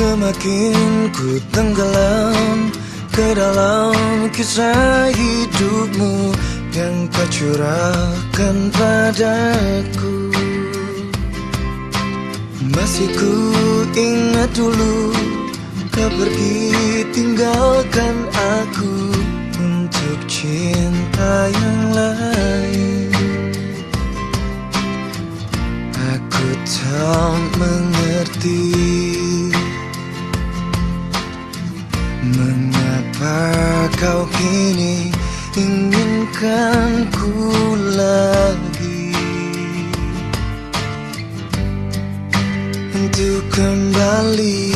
Semakin ku tenggelam ke dalam kisah hidupmu yang kau curahkan padaku. Masih ku ingat dulu kau pergi tinggalkan aku untuk cinta yang lain Mengapa kau kini inginkan ku lagi? Untuk kembali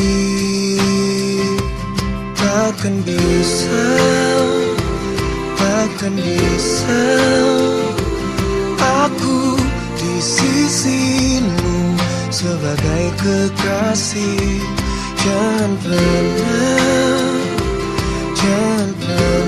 Takkan bisa Takkan bisa. Aku di sisimu Sebagai kekasih Jangan pernah Jangan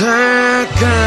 Takkan